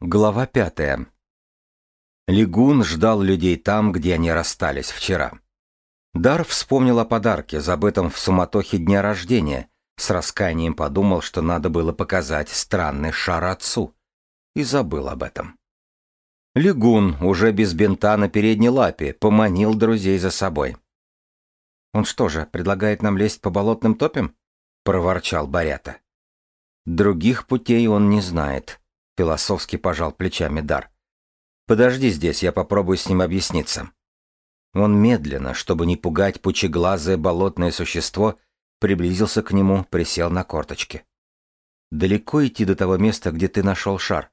Глава пятая. Лигун ждал людей там, где они расстались вчера. Дар вспомнил о подарке, забытом в суматохе дня рождения, с раскаянием подумал, что надо было показать странный шар отцу, и забыл об этом. Лигун, уже без бинта на передней лапе, поманил друзей за собой. «Он что же, предлагает нам лезть по болотным топям?» — проворчал Барята. «Других путей он не знает», — философски пожал плечами Дар. «Подожди здесь, я попробую с ним объясниться». Он медленно, чтобы не пугать пучеглазое болотное существо, приблизился к нему, присел на корточки. «Далеко идти до того места, где ты нашел шар?»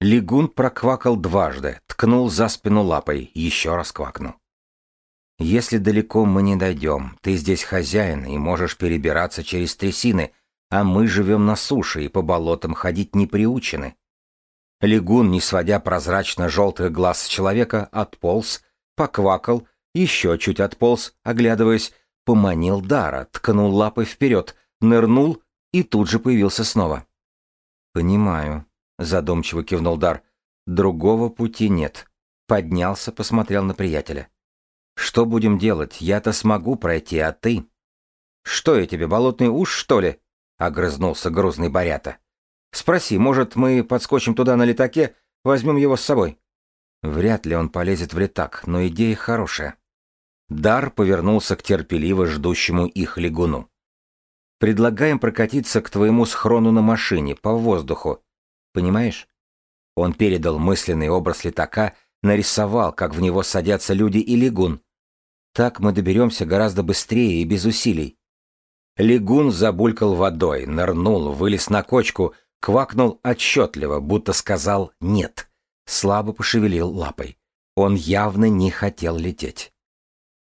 Лигун проквакал дважды, ткнул за спину лапой, еще раз квакнул. «Если далеко мы не дойдем, ты здесь хозяин и можешь перебираться через трясины, а мы живем на суше и по болотам ходить не приучены». Лигун, не сводя прозрачно-желтых глаз человека, отполз, поквакал, еще чуть отполз, оглядываясь, поманил Дара, ткнул лапой вперед, нырнул и тут же появился снова. «Понимаю», — задумчиво кивнул Дар. «Другого пути нет». Поднялся, посмотрел на приятеля. «Что будем делать? Я-то смогу пройти, а ты?» «Что я тебе, болотный уж, что ли?» — огрызнулся грузный Борята. «Спроси, может, мы подскочим туда на летаке, возьмем его с собой?» Вряд ли он полезет в летак, но идея хорошая. Дар повернулся к терпеливо ждущему их лягуну. «Предлагаем прокатиться к твоему схрону на машине, по воздуху. Понимаешь?» Он передал мысленный образ летака, нарисовал, как в него садятся люди и лягун. Так мы доберемся гораздо быстрее и без усилий. Лягун забулькал водой, нырнул, вылез на кочку, квакнул отчетливо, будто сказал «нет» слабо пошевелил лапой. Он явно не хотел лететь.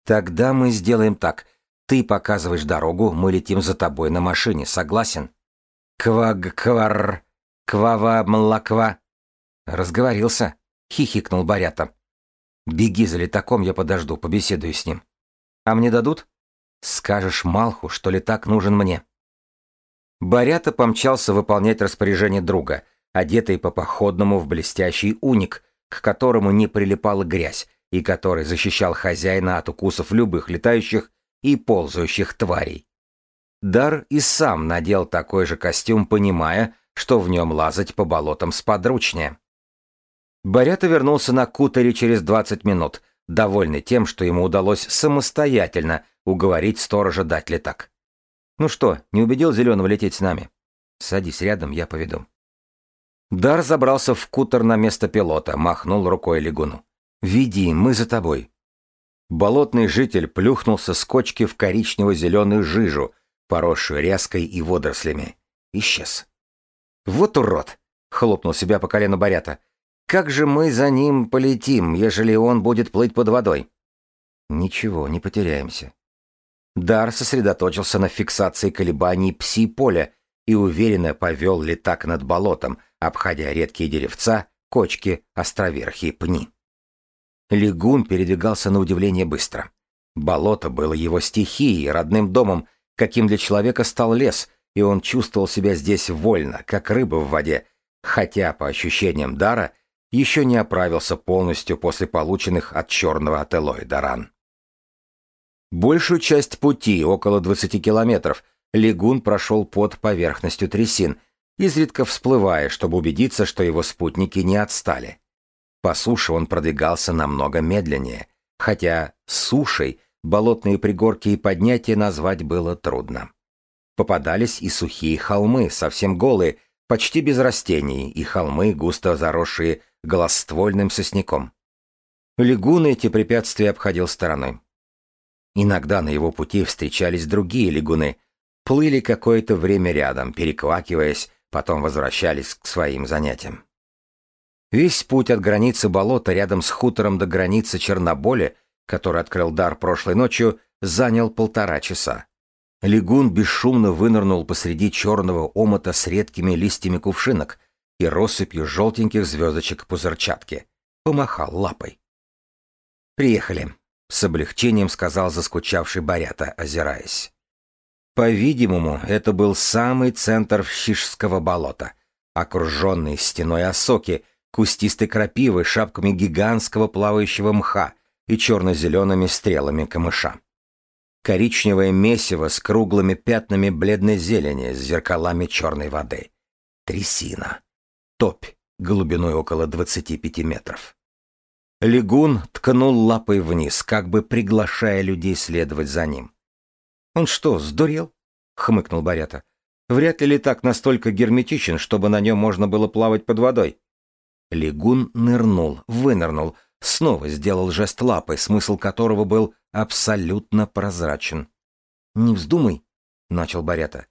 «Тогда мы сделаем так. Ты показываешь дорогу, мы летим за тобой на машине, согласен?» «Кваг-квар... Квава-млаква...» «Разговорился», — хихикнул Барята. «Беги за летаком, я подожду, побеседую с ним». «А мне дадут?» «Скажешь Малху, что летак нужен мне». Барята помчался выполнять распоряжение друга — одетый по походному в блестящий уник, к которому не прилипала грязь, и который защищал хозяина от укусов любых летающих и ползающих тварей. Дар и сам надел такой же костюм, понимая, что в нем лазать по болотам сподручнее. Борята вернулся на кутере через 20 минут, довольный тем, что ему удалось самостоятельно уговорить сторожа дать летак. «Ну что, не убедил Зеленого лететь с нами?» «Садись рядом, я поведу». Дар забрался в кутер на место пилота, махнул рукой лягуну. «Веди, мы за тобой». Болотный житель плюхнулся с кочки в коричнево-зеленую жижу, поросшую ряской и водорослями. Исчез. «Вот урод!» — хлопнул себя по колену Борята. «Как же мы за ним полетим, ежели он будет плыть под водой?» «Ничего, не потеряемся». Дар сосредоточился на фиксации колебаний пси-поля и уверенно повел летак над болотом, обходя редкие деревца, кочки, островерхие пни. Легун передвигался на удивление быстро. Болото было его стихией, родным домом, каким для человека стал лес, и он чувствовал себя здесь вольно, как рыба в воде, хотя, по ощущениям дара, еще не оправился полностью после полученных от черного ателоида ран. Большую часть пути, около 20 километров, Легун прошел под поверхностью трясин, изредка всплывая, чтобы убедиться, что его спутники не отстали. По суше он продвигался намного медленнее, хотя сушей болотные пригорки и поднятия назвать было трудно. Попадались и сухие холмы, совсем голые, почти без растений, и холмы, густо заросшие голосствольным сосняком. Лягуны эти препятствия обходил стороной. Иногда на его пути встречались другие лягуны, плыли какое-то время рядом, переквакиваясь, потом возвращались к своим занятиям. Весь путь от границы болота рядом с хутором до границы Черноболя, который открыл дар прошлой ночью, занял полтора часа. Легун бесшумно вынырнул посреди черного омота с редкими листьями кувшинок и россыпью желтеньких звездочек пузырчатки. Помахал лапой. «Приехали», — с облегчением сказал заскучавший Борята, озираясь. По-видимому, это был самый центр Вщишского болота. окруженный стеной осоки, кустистой крапивой, шапками гигантского плавающего мха и черно-зелеными стрелами камыша. Коричневое месиво с круглыми пятнами бледной зелени с зеркалами черной воды. Трясина. Топь глубиной около 25 метров. Легун ткнул лапой вниз, как бы приглашая людей следовать за ним. «Он что, сдурел?» — хмыкнул Барята. «Вряд ли так настолько герметичен, чтобы на нем можно было плавать под водой». Легун нырнул, вынырнул, снова сделал жест лапой, смысл которого был абсолютно прозрачен. «Не вздумай», — начал Барята.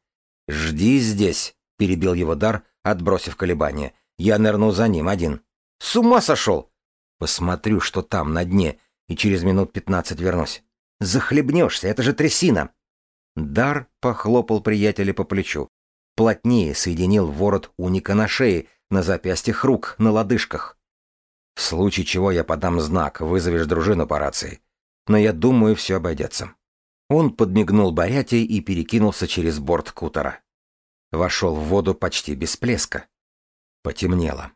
«Жди здесь», — перебил его дар, отбросив колебания. «Я нырну за ним один». «С ума сошел!» «Посмотрю, что там, на дне, и через минут пятнадцать вернусь». «Захлебнешься, это же трясина!» Дар похлопал приятеля по плечу. Плотнее соединил ворот уника на шее, на запястьях рук, на лодыжках. В случае чего я подам знак, вызовешь дружину по рации. Но я думаю, все обойдется. Он подмигнул Боряте и перекинулся через борт кутера. Вошел в воду почти без плеска. Потемнело.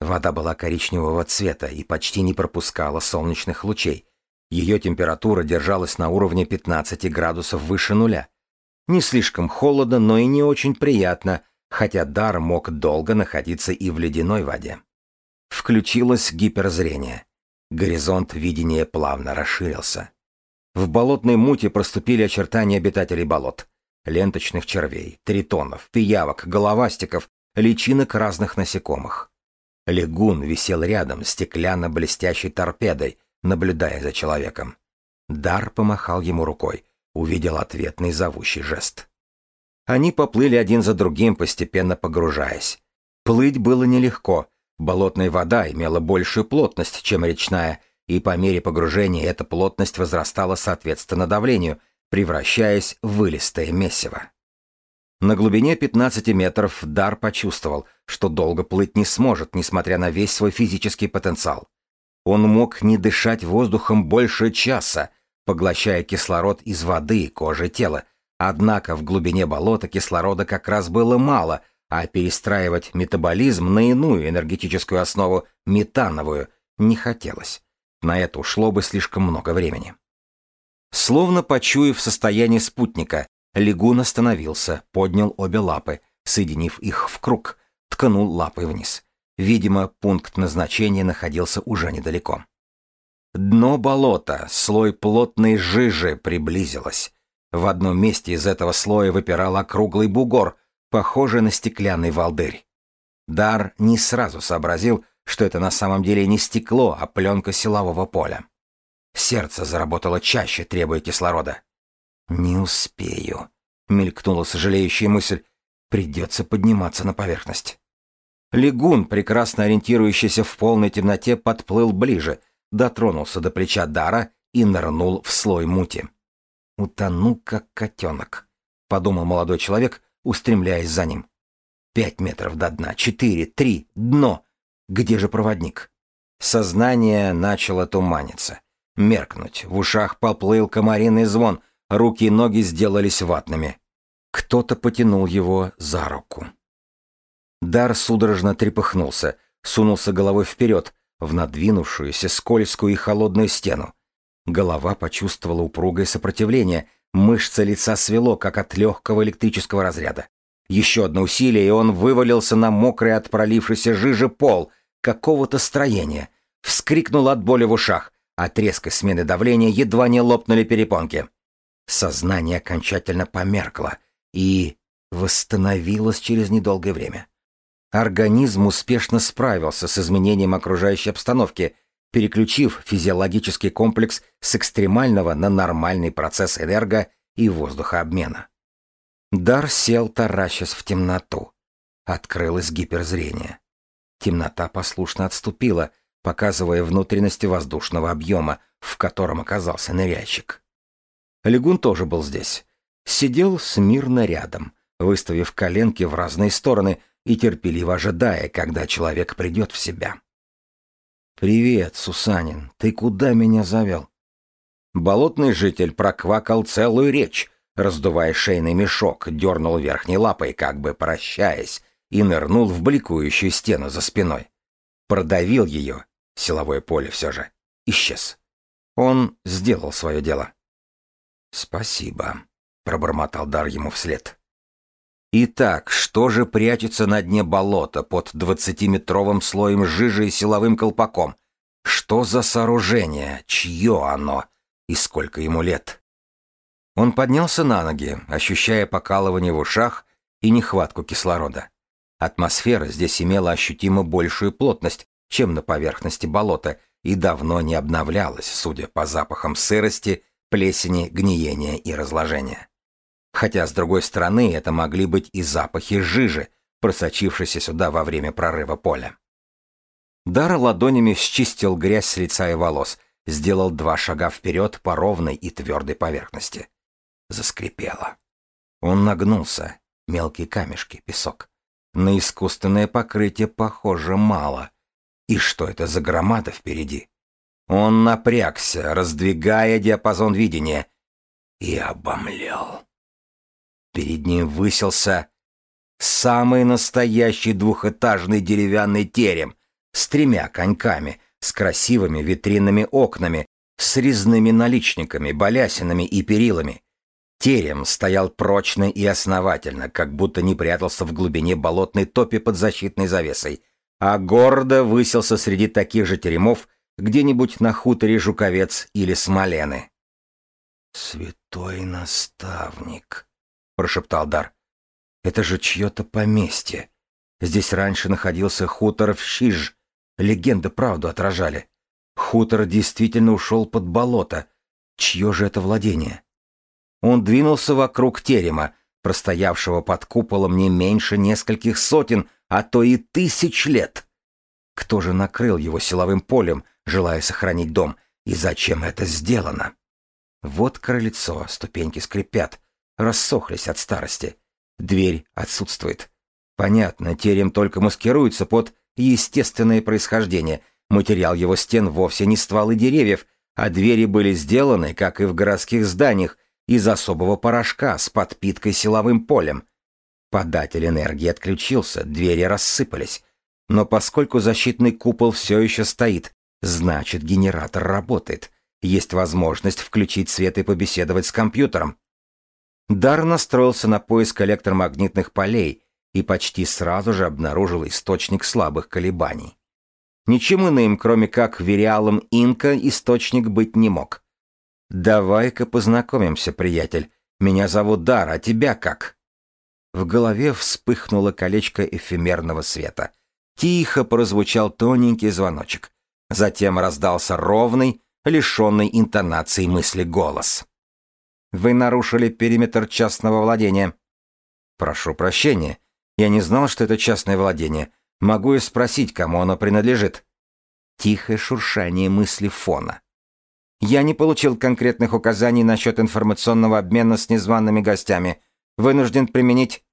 Вода была коричневого цвета и почти не пропускала солнечных лучей. Ее температура держалась на уровне 15 градусов выше нуля. Не слишком холодно, но и не очень приятно, хотя дар мог долго находиться и в ледяной воде. Включилось гиперзрение. Горизонт видения плавно расширился. В болотной муте проступили очертания обитателей болот. Ленточных червей, тритонов, пиявок, головастиков, личинок разных насекомых. Легун висел рядом стеклянно-блестящей торпедой, наблюдая за человеком. Дар помахал ему рукой, увидел ответный зовущий жест. Они поплыли один за другим, постепенно погружаясь. Плыть было нелегко, Болотная вода имела большую плотность, чем речная, и по мере погружения эта плотность возрастала соответственно давлению, превращаясь в вылистое месиво. На глубине 15 метров Дар почувствовал, что долго плыть не сможет, несмотря на весь свой физический потенциал. Он мог не дышать воздухом больше часа, поглощая кислород из воды и кожи тела, однако в глубине болота кислорода как раз было мало — а перестраивать метаболизм на иную энергетическую основу, метановую, не хотелось. На это ушло бы слишком много времени. Словно почуяв состояние спутника, лягун остановился, поднял обе лапы, соединив их в круг, ткнул лапой вниз. Видимо, пункт назначения находился уже недалеко. Дно болота, слой плотной жижи приблизилось. В одном месте из этого слоя выпирал округлый бугор, похожий на стеклянный волдырь. Дар не сразу сообразил, что это на самом деле не стекло, а пленка силового поля. Сердце заработало чаще, требуя кислорода. «Не успею», — мелькнула сожалеющая мысль. «Придется подниматься на поверхность». Легун, прекрасно ориентирующийся в полной темноте, подплыл ближе, дотронулся до плеча Дара и нырнул в слой мути. «Утону, как котенок», — подумал молодой человек, устремляясь за ним. Пять метров до дна, четыре, три, дно. Где же проводник? Сознание начало туманиться, меркнуть, в ушах поплыл комариный звон, руки и ноги сделались ватными. Кто-то потянул его за руку. Дар судорожно трепыхнулся, сунулся головой вперед, в надвинувшуюся скользкую и холодную стену. Голова почувствовала упругое сопротивление, Мышца лица свело, как от легкого электрического разряда. Еще одно усилие, и он вывалился на мокрый от пролившейся жижи пол какого-то строения. Вскрикнул от боли в ушах. От резкой смены давления едва не лопнули перепонки. Сознание окончательно померкло и восстановилось через недолгое время. Организм успешно справился с изменением окружающей обстановки, переключив физиологический комплекс с экстремального на нормальный процесс энерго- и воздухообмена. Дар сел, таращась в темноту. Открылось гиперзрение. Темнота послушно отступила, показывая внутренности воздушного объема, в котором оказался ныряльщик. Легун тоже был здесь. Сидел смирно рядом, выставив коленки в разные стороны и терпеливо ожидая, когда человек придет в себя. «Привет, Сусанин, ты куда меня завел?» Болотный житель проквакал целую речь, раздувая шейный мешок, дернул верхней лапой, как бы прощаясь, и нырнул в бликующую стену за спиной. Продавил ее, силовое поле все же, исчез. Он сделал свое дело. «Спасибо», — пробормотал Дар ему вслед. Итак, что же прячется на дне болота под двадцатиметровым слоем жижи и силовым колпаком? Что за сооружение? Чье оно? И сколько ему лет? Он поднялся на ноги, ощущая покалывание в ушах и нехватку кислорода. Атмосфера здесь имела ощутимо большую плотность, чем на поверхности болота, и давно не обновлялась, судя по запахам сырости, плесени, гниения и разложения. Хотя, с другой стороны, это могли быть и запахи жижи, просочившейся сюда во время прорыва поля. Дар ладонями счистил грязь с лица и волос, сделал два шага вперед по ровной и твердой поверхности. Заскрипело. Он нагнулся. Мелкие камешки, песок. На искусственное покрытие похоже мало. И что это за громада впереди? Он напрягся, раздвигая диапазон видения, и обомлел. Перед ним высился самый настоящий двухэтажный деревянный терем с тремя коньками, с красивыми витринными окнами, с резными наличниками, балясинами и перилами. Терем стоял прочно и основательно, как будто не прятался в глубине болотной топи под защитной завесой, а гордо высился среди таких же теремов где-нибудь на хуторе Жуковец или Смолены. «Святой наставник», — прошептал Дар. «Это же чье-то поместье. Здесь раньше находился хутор в Щиж. Легенды правду отражали. Хутор действительно ушел под болото. Чье же это владение?» Он двинулся вокруг терема, простоявшего под куполом не меньше нескольких сотен, а то и тысяч лет. Кто же накрыл его силовым полем, желая сохранить дом, и зачем это сделано? Вот крыльцо, ступеньки скрипят, рассохлись от старости. Дверь отсутствует. Понятно, терем только маскируется под естественное происхождение. Материал его стен вовсе не стволы деревьев, а двери были сделаны, как и в городских зданиях, из особого порошка с подпиткой силовым полем. Податель энергии отключился, двери рассыпались. Но поскольку защитный купол все еще стоит, значит генератор работает. Есть возможность включить свет и побеседовать с компьютером. Дар настроился на поиск электромагнитных полей и почти сразу же обнаружил источник слабых колебаний. Ничем иным, кроме как вериалом инка, источник быть не мог. «Давай-ка познакомимся, приятель. Меня зовут Дар, а тебя как?» В голове вспыхнуло колечко эфемерного света. Тихо прозвучал тоненький звоночек. Затем раздался ровный, лишенный интонации мысли голос. Вы нарушили периметр частного владения. Прошу прощения. Я не знал, что это частное владение. Могу и спросить, кому оно принадлежит. Тихое шуршание мысли фона. Я не получил конкретных указаний насчет информационного обмена с незваными гостями. Вынужден применить...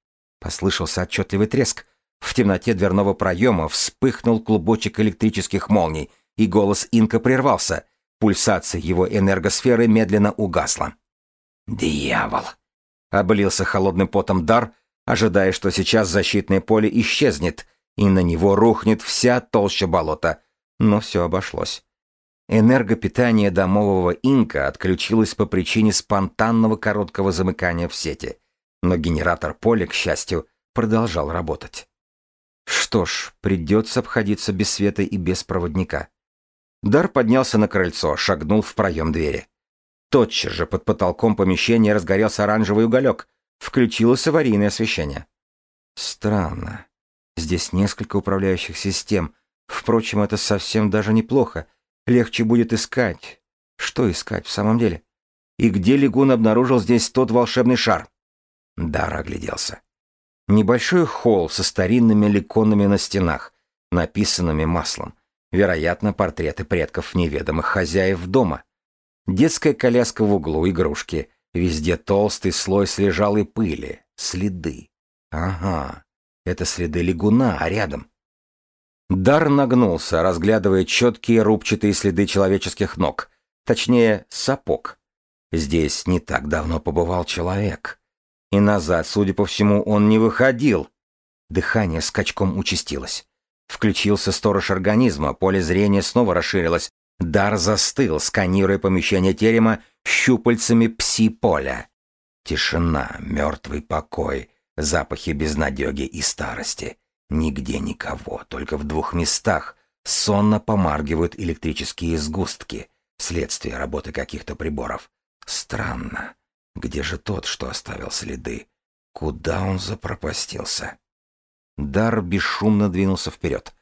Послышался отчетливый треск. В темноте дверного проема вспыхнул клубочек электрических молний, и голос Инка прервался. Пульсация его энергосферы медленно угасла. «Дьявол!» — облился холодным потом дар, ожидая, что сейчас защитное поле исчезнет, и на него рухнет вся толща болота. Но все обошлось. Энергопитание домового инка отключилось по причине спонтанного короткого замыкания в сети, но генератор поля, к счастью, продолжал работать. Что ж, придется обходиться без света и без проводника. Дар поднялся на крыльцо, шагнул в проем двери. Тотчас же под потолком помещения разгорелся оранжевый уголек. Включилось аварийное освещение. Странно. Здесь несколько управляющих систем. Впрочем, это совсем даже неплохо. Легче будет искать. Что искать в самом деле? И где Лигун обнаружил здесь тот волшебный шар? Дар огляделся. Небольшой холл со старинными ликонами на стенах, написанными маслом. Вероятно, портреты предков неведомых хозяев дома. Детская коляска в углу, игрушки. Везде толстый слой слежалой пыли. Следы. Ага, это следы лягуна, а рядом... Дар нагнулся, разглядывая четкие рубчатые следы человеческих ног. Точнее, сапог. Здесь не так давно побывал человек. И назад, судя по всему, он не выходил. Дыхание скачком участилось. Включился сторож организма, поле зрения снова расширилось. Дар застыл, сканируя помещение терема щупальцами пси-поля. Тишина, мертвый покой, запахи безнадеги и старости. Нигде никого, только в двух местах сонно помаргивают электрические сгустки, следствие работы каких-то приборов. Странно. Где же тот, что оставил следы? Куда он запропастился? Дар бесшумно двинулся вперед.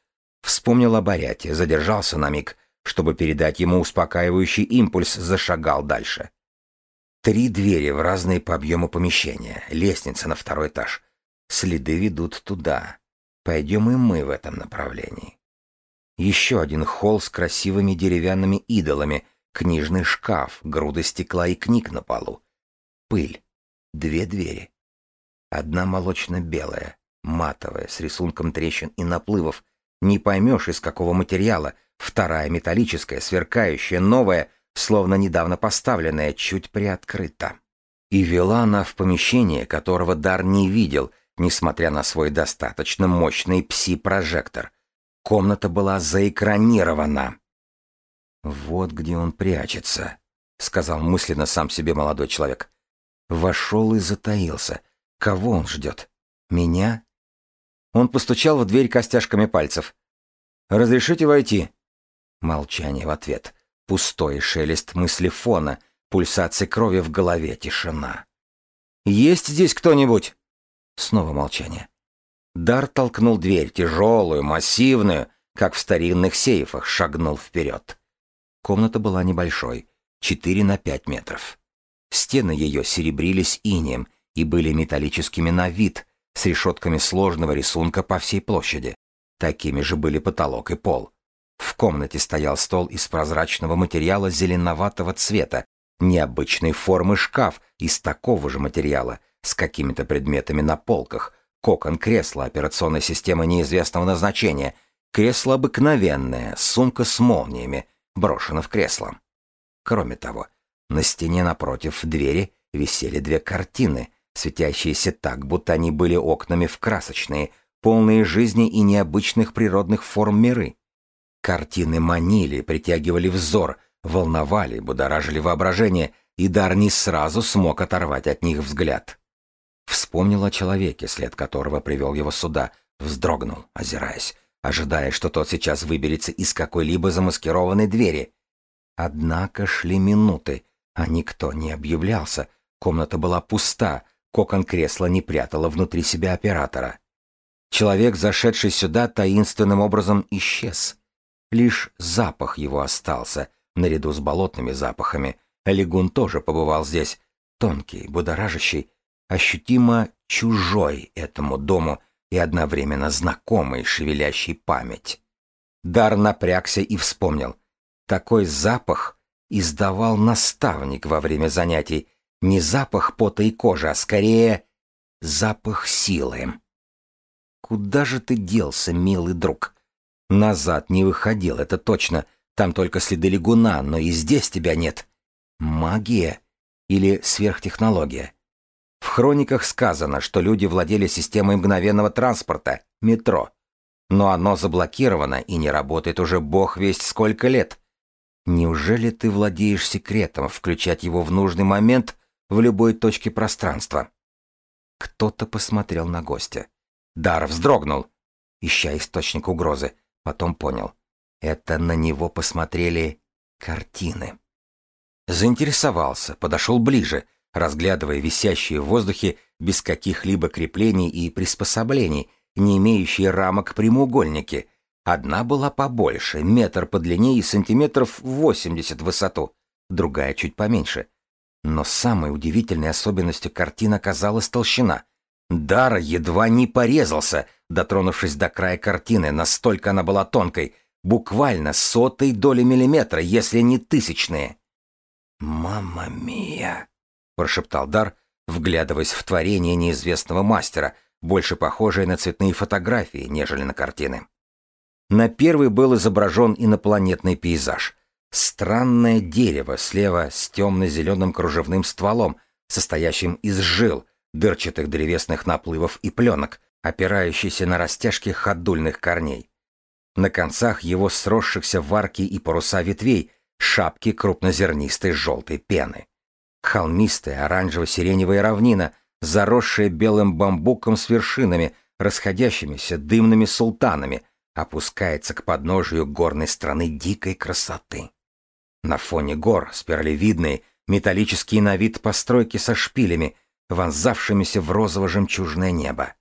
Вспомнил о Баряте, задержался на миг, чтобы передать ему успокаивающий импульс, зашагал дальше. Три двери в разные по объему помещения, лестница на второй этаж. Следы ведут туда. Пойдем и мы в этом направлении. Еще один холл с красивыми деревянными идолами, книжный шкаф, груда стекла и книг на полу. Пыль. Две двери. Одна молочно-белая, матовая, с рисунком трещин и наплывов. Не поймешь, из какого материала. Вторая металлическая, сверкающая, новая — словно недавно поставленная, чуть приоткрыта. И вела она в помещение, которого Дар не видел, несмотря на свой достаточно мощный пси-прожектор. Комната была заэкранирована. «Вот где он прячется», — сказал мысленно сам себе молодой человек. Вошел и затаился. Кого он ждет? Меня? Он постучал в дверь костяшками пальцев. «Разрешите войти?» Молчание в ответ. Пустой шелест мыслефона, пульсация крови в голове, тишина. «Есть здесь кто-нибудь?» Снова молчание. Дар толкнул дверь, тяжелую, массивную, как в старинных сейфах, шагнул вперед. Комната была небольшой, 4 на 5 метров. Стены ее серебрились инеем и были металлическими на вид, с решетками сложного рисунка по всей площади. Такими же были потолок и пол. В комнате стоял стол из прозрачного материала зеленоватого цвета, необычной формы шкаф из такого же материала, с какими-то предметами на полках, кокон кресла операционной системы неизвестного назначения, кресло обыкновенное, сумка с молниями, брошена в кресло. Кроме того, на стене напротив двери висели две картины, светящиеся так, будто они были окнами в красочные, полные жизни и необычных природных форм миры. Картины манили, притягивали взор, волновали, будоражили воображение, и Дар не сразу смог оторвать от них взгляд. Вспомнил о человеке, след которого привел его сюда, вздрогнул, озираясь, ожидая, что тот сейчас выберется из какой-либо замаскированной двери. Однако шли минуты, а никто не объявлялся, комната была пуста, кокон кресла не прятала внутри себя оператора. Человек, зашедший сюда, таинственным образом исчез. Лишь запах его остался, наряду с болотными запахами. Легун тоже побывал здесь, тонкий, будоражащий, ощутимо чужой этому дому и одновременно знакомый, шевелящий память. Дар напрягся и вспомнил. Такой запах издавал наставник во время занятий. Не запах пота и кожи, а скорее запах силы. «Куда же ты делся, милый друг?» Назад не выходил, это точно. Там только следы лягуна, но и здесь тебя нет. Магия или сверхтехнология? В хрониках сказано, что люди владели системой мгновенного транспорта, метро. Но оно заблокировано и не работает уже бог весть сколько лет. Неужели ты владеешь секретом включать его в нужный момент в любой точке пространства? Кто-то посмотрел на гостя. Дар вздрогнул, ища источник угрозы. Потом понял. Это на него посмотрели картины. Заинтересовался, подошел ближе, разглядывая висящие в воздухе без каких-либо креплений и приспособлений, не имеющие рамок прямоугольники. Одна была побольше, метр по длине и сантиметров восемьдесят в высоту, другая чуть поменьше. Но самой удивительной особенностью картин оказалась толщина. Дара едва не порезался, дотронувшись до края картины, настолько она была тонкой, буквально сотой доли миллиметра, если не тысячные. «Мамма мия!» — прошептал Дар, вглядываясь в творение неизвестного мастера, больше похожее на цветные фотографии, нежели на картины. На первой был изображен инопланетный пейзаж. Странное дерево слева с темно-зеленым кружевным стволом, состоящим из жил, дырчатых древесных наплывов и пленок, опирающийся на растяжки ходульных корней. На концах его сросшихся в арки и паруса ветвей шапки крупнозернистой желтой пены. Холмистая оранжево-сиреневая равнина, заросшая белым бамбуком с вершинами, расходящимися дымными султанами, опускается к подножию горной страны дикой красоты. На фоне гор спиралевидные, металлические на вид постройки со шпилями, вонзавшимися в розово-жемчужное небо.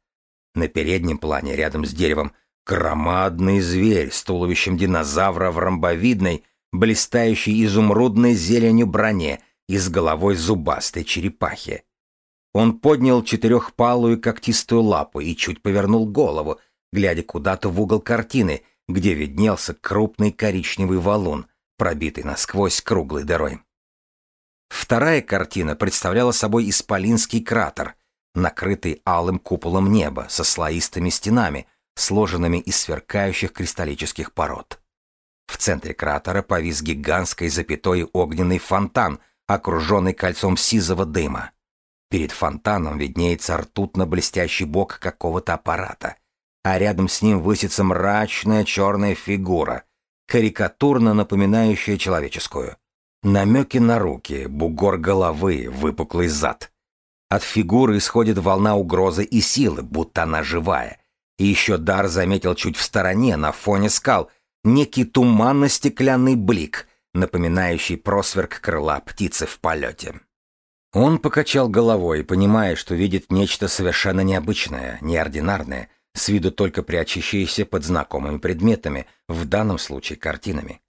На переднем плане, рядом с деревом, громадный зверь с туловищем динозавра в ромбовидной, блистающей изумрудной зеленью броне и с головой зубастой черепахи. Он поднял четырехпалую когтистую лапу и чуть повернул голову, глядя куда-то в угол картины, где виднелся крупный коричневый валун, пробитый насквозь круглой дырой. Вторая картина представляла собой исполинский кратер, накрытый алым куполом неба со слоистыми стенами, сложенными из сверкающих кристаллических пород. В центре кратера повис гигантской запятой огненный фонтан, окруженный кольцом сизого дыма. Перед фонтаном виднеется ртутно-блестящий бок какого-то аппарата, а рядом с ним высится мрачная черная фигура, карикатурно напоминающая человеческую. Намеки на руки, бугор головы, выпуклый зад. От фигуры исходит волна угрозы и силы, будто она живая. И еще Дар заметил чуть в стороне, на фоне скал, некий туманно-стеклянный блик, напоминающий просверк крыла птицы в полете. Он покачал головой, понимая, что видит нечто совершенно необычное, неординарное, с виду только прячащееся под знакомыми предметами, в данном случае картинами.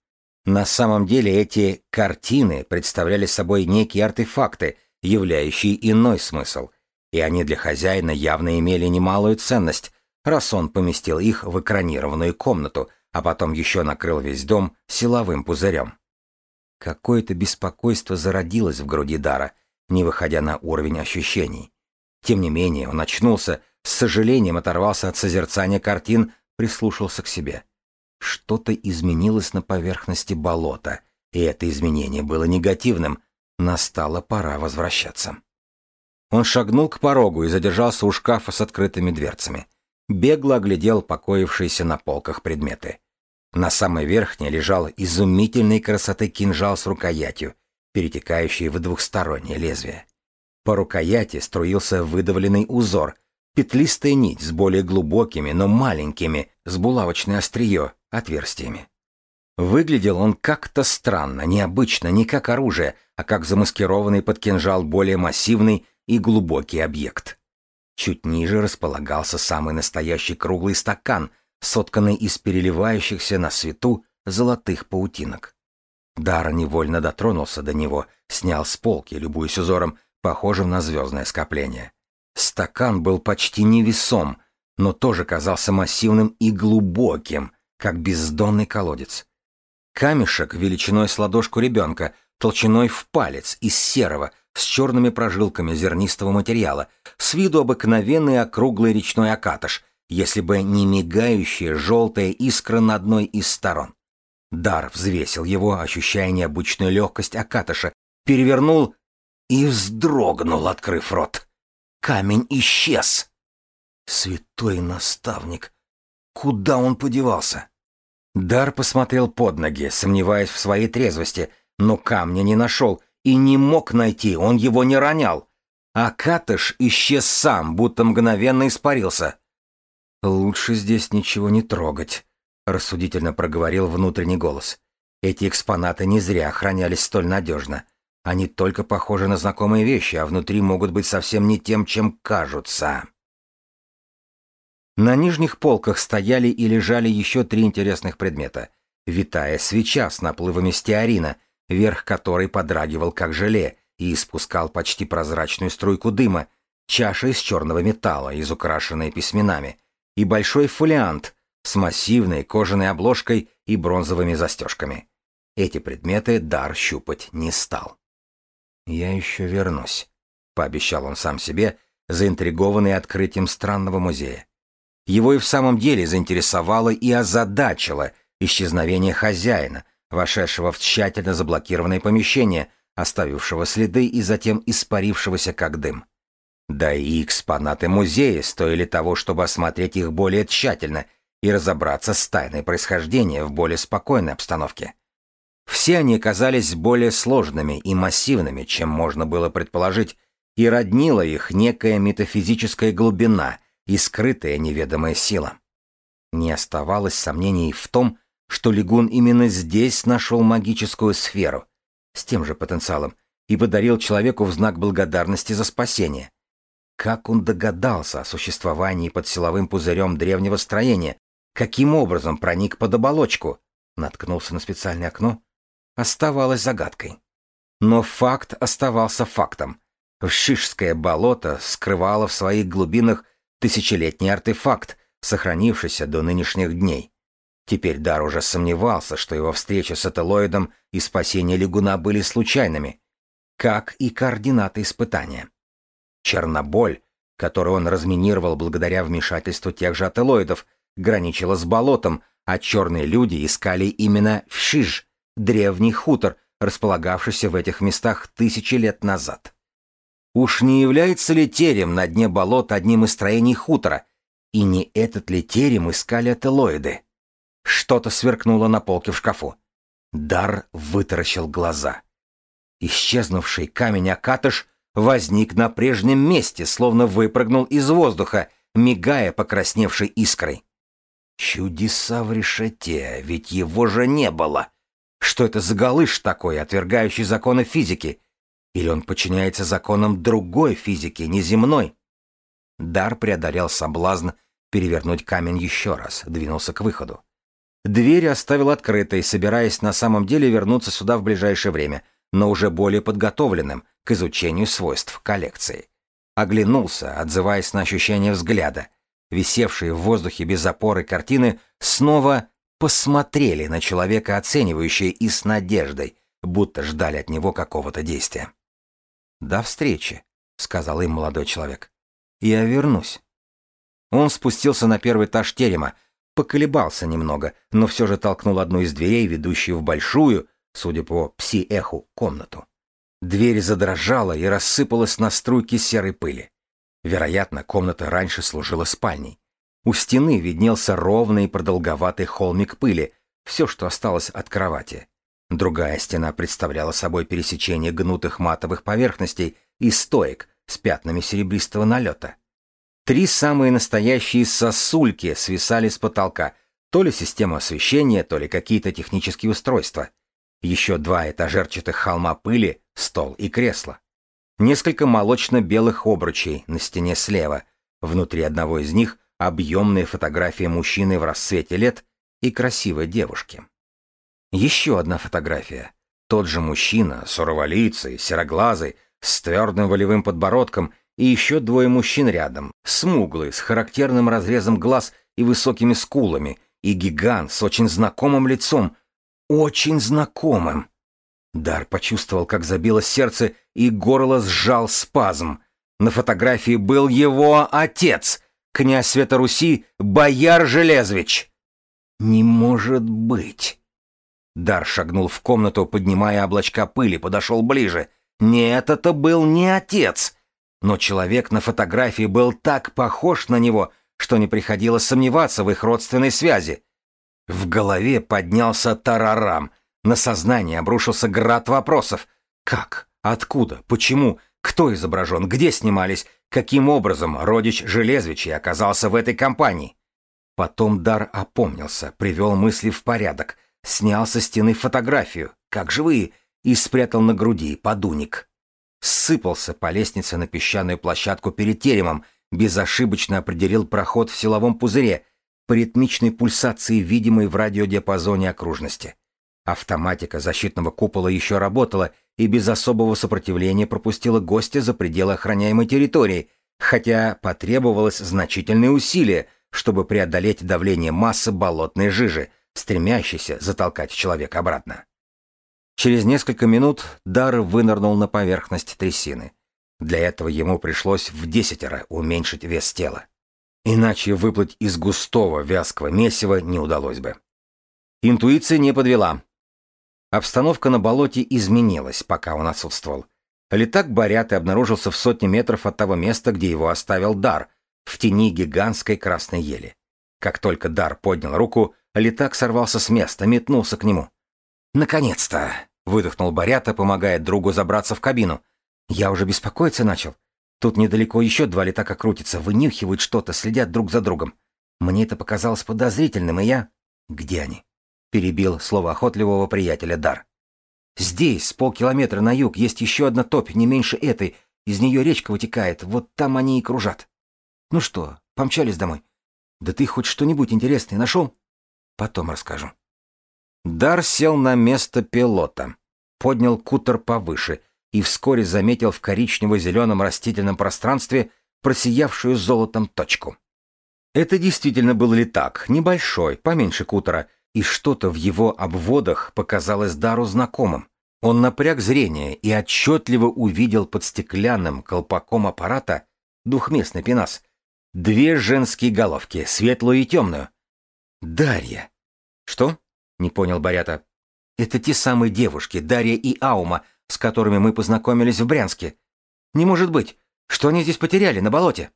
На самом деле эти картины представляли собой некие артефакты, являющие иной смысл, и они для хозяина явно имели немалую ценность, раз он поместил их в экранированную комнату, а потом еще накрыл весь дом силовым пузырем. Какое-то беспокойство зародилось в груди Дара, не выходя на уровень ощущений. Тем не менее, он очнулся, с сожалением оторвался от созерцания картин, прислушался к себе. Что-то изменилось на поверхности болота, и это изменение было негативным. Настала пора возвращаться. Он шагнул к порогу и задержался у шкафа с открытыми дверцами. Бегло оглядел покоившиеся на полках предметы. На самой верхней лежал изумительной красоты кинжал с рукоятью, перетекающий в двухстороннее лезвие. По рукояти струился выдавленный узор, петлистая нить с более глубокими, но маленькими, с булавочное острие, отверстиями. Выглядел он как-то странно, необычно, не как оружие, а как замаскированный под кинжал более массивный и глубокий объект. Чуть ниже располагался самый настоящий круглый стакан, сотканный из переливающихся на свету золотых паутинок. Дара невольно дотронулся до него, снял с полки, любуясь узором, похожим на звездное скопление. Стакан был почти невесом, но тоже казался массивным и глубоким, как бездонный колодец. Камешек величиной с ладошку ребенка, толщиной в палец, из серого, с черными прожилками зернистого материала, с виду обыкновенный округлый речной окатыш, если бы не мигающая желтая искра на одной из сторон. Дар взвесил его, ощущая необычную легкость окатыша, перевернул и вздрогнул, открыв рот. Камень исчез. Святой наставник, куда он подевался? Дар посмотрел под ноги, сомневаясь в своей трезвости, но камня не нашел и не мог найти, он его не ронял. А Катыш исчез сам, будто мгновенно испарился. «Лучше здесь ничего не трогать», — рассудительно проговорил внутренний голос. «Эти экспонаты не зря охранялись столь надежно. Они только похожи на знакомые вещи, а внутри могут быть совсем не тем, чем кажутся. На нижних полках стояли и лежали еще три интересных предмета. Витая свеча с наплывами стеарина, верх которой подрагивал как желе и испускал почти прозрачную струйку дыма, чаша из черного металла, изукрашенная письменами, и большой фолиант с массивной кожаной обложкой и бронзовыми застежками. Эти предметы дар щупать не стал. «Я еще вернусь», — пообещал он сам себе, заинтригованный открытием странного музея. Его и в самом деле заинтересовало и озадачило исчезновение хозяина, вошедшего в тщательно заблокированное помещение, оставившего следы и затем испарившегося как дым. Да и экспонаты музея стоили того, чтобы осмотреть их более тщательно и разобраться с тайной происхождения в более спокойной обстановке. Все они казались более сложными и массивными, чем можно было предположить, и роднила их некая метафизическая глубина и скрытая неведомая сила. Не оставалось сомнений в том, что Лигун именно здесь нашел магическую сферу с тем же потенциалом и подарил человеку в знак благодарности за спасение. Как он догадался о существовании под силовым пузырем древнего строения? Каким образом проник под оболочку? Наткнулся на специальное окно? Оставалось загадкой. Но факт оставался фактом. Вшишское болото скрывало в своих глубинах тысячелетний артефакт, сохранившийся до нынешних дней. Теперь Дар уже сомневался, что его встреча с Ателоидом и спасение Лигуна были случайными, как и координаты испытания. Черноболь, которую он разминировал благодаря вмешательству тех же ателоидов, граничила с болотом, а черные люди искали именно Вшиж, древний хутор, располагавшийся в этих местах тысячи лет назад. Уж не является ли терем на дне болота одним из строений хутора, и не этот ли терем искали ателоиды? Что-то сверкнуло на полке в шкафу. Дар вытаращил глаза. Исчезнувший камень Акатыш возник на прежнем месте, словно выпрыгнул из воздуха, мигая покрасневшей искрой. Чудеса в решете, ведь его же не было. Что это за галыш такой, отвергающий законы физики? Или он подчиняется законам другой физики, неземной? Дар преодолел соблазн перевернуть камень еще раз, двинулся к выходу. Дверь оставил открытой, собираясь на самом деле вернуться сюда в ближайшее время, но уже более подготовленным к изучению свойств коллекции. Оглянулся, отзываясь на ощущение взгляда. Висевшие в воздухе без опоры картины снова посмотрели на человека оценивающие и с надеждой, будто ждали от него какого-то действия. «До встречи», — сказал им молодой человек. «Я вернусь». Он спустился на первый этаж терема, поколебался немного, но все же толкнул одну из дверей, ведущую в большую, судя по пси-эху, комнату. Дверь задрожала и рассыпалась на струйки серой пыли. Вероятно, комната раньше служила спальней. У стены виднелся ровный продолговатый холмик пыли, все, что осталось от кровати. Другая стена представляла собой пересечение гнутых матовых поверхностей и стоек с пятнами серебристого налета. Три самые настоящие сосульки свисали с потолка, то ли система освещения, то ли какие-то технические устройства. Еще два этажерчатых холма пыли, стол и кресло. Несколько молочно-белых обручей на стене слева. Внутри одного из них объемная фотография мужчины в расцвете лет и красивой девушки. Еще одна фотография. Тот же мужчина, суроволицый, сероглазый, с твердым волевым подбородком и еще двое мужчин рядом, смуглый, с характерным разрезом глаз и высокими скулами, и гигант с очень знакомым лицом, очень знакомым. Дар почувствовал, как забилось сердце, и горло сжал спазм. На фотографии был его отец, князь Света Руси, бояр Железвич. «Не может быть!» Дар шагнул в комнату, поднимая облачка пыли, подошел ближе. «Нет, это был не отец!» Но человек на фотографии был так похож на него, что не приходилось сомневаться в их родственной связи. В голове поднялся тарарам. На сознание обрушился град вопросов. Как? Откуда? Почему? Кто изображен? Где снимались? Каким образом родич Железвичей оказался в этой компании? Потом Дар опомнился, привел мысли в порядок, снял со стены фотографию, как живые, и спрятал на груди подуник сыпался по лестнице на песчаную площадку перед теремом, безошибочно определил проход в силовом пузыре, по ритмичной пульсации, видимой в радиодиапазоне окружности. Автоматика защитного купола еще работала и без особого сопротивления пропустила гостя за пределы охраняемой территории, хотя потребовалось значительные усилия, чтобы преодолеть давление массы болотной жижи, стремящейся затолкать человека обратно. Через несколько минут Дар вынырнул на поверхность трясины. Для этого ему пришлось в десятеро уменьшить вес тела. Иначе выплыть из густого вязкого месива не удалось бы. Интуиция не подвела. Обстановка на болоте изменилась, пока он отсутствовал. Летак Баряты обнаружился в сотне метров от того места, где его оставил Дар, в тени гигантской красной ели. Как только Дар поднял руку, летак сорвался с места, метнулся к нему. «Наконец-то!» — выдохнул Барята, помогая другу забраться в кабину. «Я уже беспокоиться начал. Тут недалеко еще два летака крутятся, вынюхивают что-то, следят друг за другом. Мне это показалось подозрительным, и я...» «Где они?» — перебил слово охотливого приятеля Дар. «Здесь, с полкилометра на юг, есть еще одна топь, не меньше этой. Из нее речка вытекает, вот там они и кружат. Ну что, помчались домой? Да ты хоть что-нибудь интересное нашел?» Потом расскажу. Дар сел на место пилота, поднял кутер повыше и вскоре заметил в коричнево-зеленом растительном пространстве просиявшую золотом точку. Это действительно был летак, небольшой, поменьше кутера, и что-то в его обводах показалось Дару знакомым. Он напряг зрение и отчетливо увидел под стеклянным колпаком аппарата двухместный пенас. Две женские головки, светлую и темную. Дарья. Что? Не понял Борята. Это те самые девушки, Дарья и Аума, с которыми мы познакомились в Брянске. Не может быть. Что они здесь потеряли на болоте?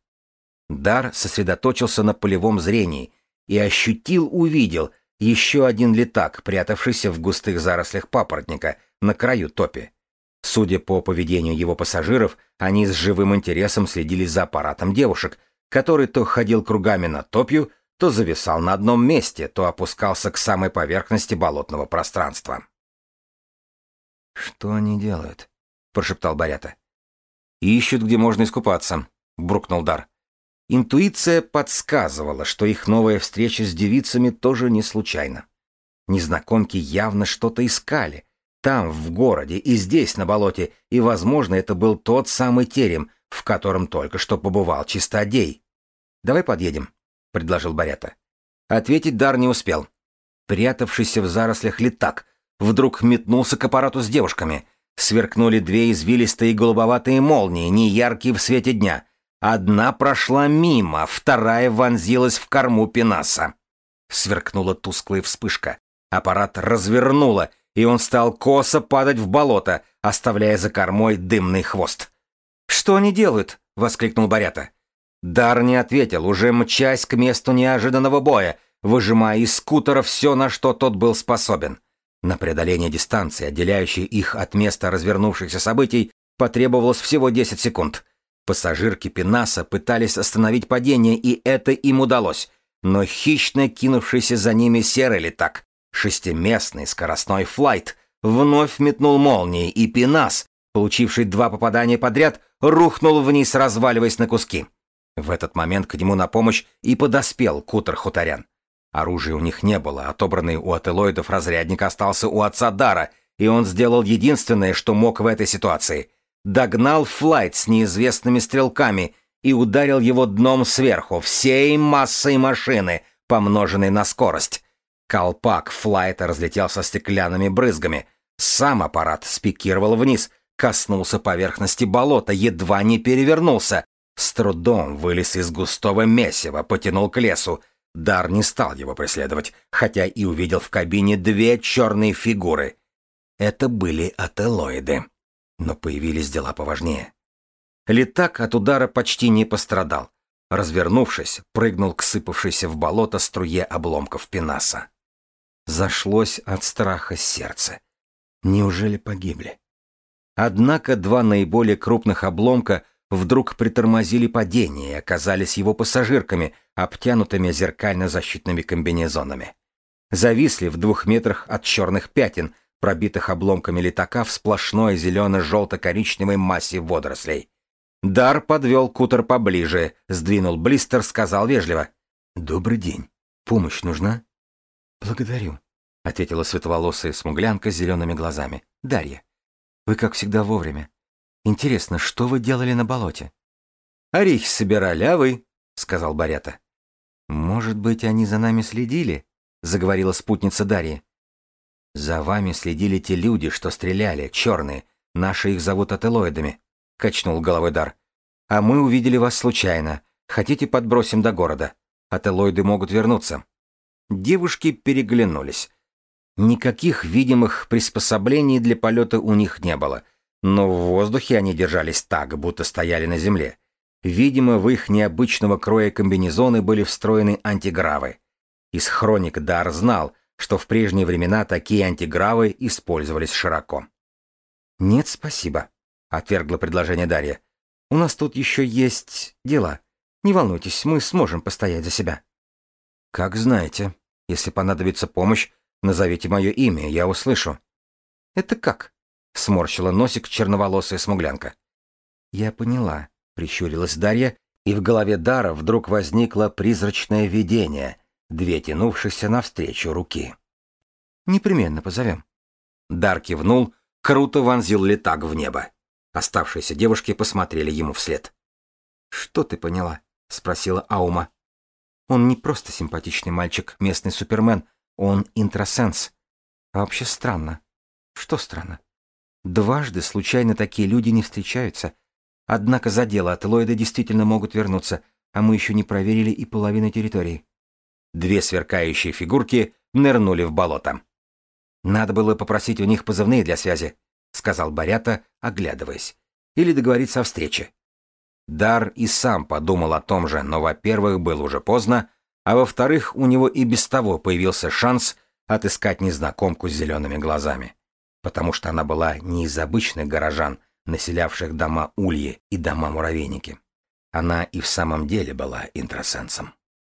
Дар сосредоточился на полевом зрении и ощутил, увидел еще один летак, прятавшийся в густых зарослях папоротника на краю топи. Судя по поведению его пассажиров, они с живым интересом следили за аппаратом девушек, который то ходил кругами над топью, то зависал на одном месте, то опускался к самой поверхности болотного пространства. «Что они делают?» — прошептал Барята. «Ищут, где можно искупаться», — буркнул Дар. Интуиция подсказывала, что их новая встреча с девицами тоже не случайна. Незнакомки явно что-то искали. Там, в городе, и здесь, на болоте, и, возможно, это был тот самый терем, в котором только что побывал чистодей. «Давай подъедем», предложил Барята. Ответить Дар не успел. Прятавшийся в зарослях летак вдруг метнулся к аппарату с девушками. Сверкнули две извилистые голубоватые молнии, неяркие в свете дня. Одна прошла мимо, вторая вонзилась в корму пенаса. Сверкнула тусклая вспышка. Аппарат развернуло, и он стал косо падать в болото, оставляя за кормой дымный хвост. «Что они делают?» — воскликнул Барята. Дар не ответил, уже мчась к месту неожиданного боя, выжимая из скутера все, на что тот был способен. На преодоление дистанции, отделяющей их от места развернувшихся событий, потребовалось всего 10 секунд. Пассажирки Пенаса пытались остановить падение, и это им удалось. Но хищно кинувшийся за ними серый летак, шестиместный скоростной флайт, вновь метнул молнией, и Пенас, получивший два попадания подряд, рухнул вниз, разваливаясь на куски. В этот момент к нему на помощь и подоспел кутер хуторян. Оружия у них не было, отобранный у ателоидов разрядник остался у отца Дара, и он сделал единственное, что мог в этой ситуации. Догнал флайт с неизвестными стрелками и ударил его дном сверху, всей массой машины, помноженной на скорость. Колпак флайта разлетелся стеклянными брызгами. Сам аппарат спикировал вниз, коснулся поверхности болота, едва не перевернулся, с трудом вылез из густого месива, потянул к лесу. Дар не стал его преследовать, хотя и увидел в кабине две черные фигуры. Это были ателоиды. Но появились дела поважнее. Летак от удара почти не пострадал. Развернувшись, прыгнул к сыпавшейся в болото струе обломков пенаса. Зашлось от страха сердце. Неужели погибли? Однако два наиболее крупных обломка — вдруг притормозили падение и оказались его пассажирками, обтянутыми зеркально-защитными комбинезонами. Зависли в двух метрах от черных пятен, пробитых обломками летака в сплошной зелено-желто-коричневой массе водорослей. Дар подвел кутер поближе, сдвинул блистер, сказал вежливо. «Добрый день. Помощь нужна?» «Благодарю», — ответила светловолосая смуглянка с зелеными глазами. «Дарья, вы, как всегда, вовремя. Интересно, что вы делали на болоте? Орехи собирали, а вы? сказал Барята. Может быть, они за нами следили? заговорила спутница Дарьи. За вами следили те люди, что стреляли, черные. Наши их зовут ателоидами, качнул головой Дар. А мы увидели вас случайно. Хотите, подбросим до города? Ателоиды могут вернуться. Девушки переглянулись. Никаких видимых приспособлений для полета у них не было — Но в воздухе они держались так, будто стояли на земле. Видимо, в их необычного кроя комбинезоны были встроены антигравы. Из хроник Дар знал, что в прежние времена такие антигравы использовались широко. «Нет, спасибо», — отвергла предложение Дарья. «У нас тут еще есть дела. Не волнуйтесь, мы сможем постоять за себя». «Как знаете. Если понадобится помощь, назовите мое имя, я услышу». «Это как?» — сморщила носик черноволосая смуглянка. «Я поняла», Прищурилась Дарья, и в голове Дара вдруг возникло призрачное видение, две тянувшиеся навстречу руки. «Непременно позовем». Дар кивнул, круто вонзил летак в небо. Оставшиеся девушки посмотрели ему вслед. «Что ты поняла?» — спросила Аума. «Он не просто симпатичный мальчик, местный супермен, он интросенс. А вообще странно. Что странно? Дважды случайно такие люди не встречаются — Однако за дело ателоиды действительно могут вернуться, а мы еще не проверили и половину территории. Две сверкающие фигурки нырнули в болото. «Надо было попросить у них позывные для связи», — сказал Барята, оглядываясь. «Или договориться о встрече». Дар и сам подумал о том же, но, во-первых, было уже поздно, а во-вторых, у него и без того появился шанс отыскать незнакомку с зелеными глазами, потому что она была не из обычных горожан, населявших дома Ульи и дома Муравейники. Она и в самом деле была интросенсом.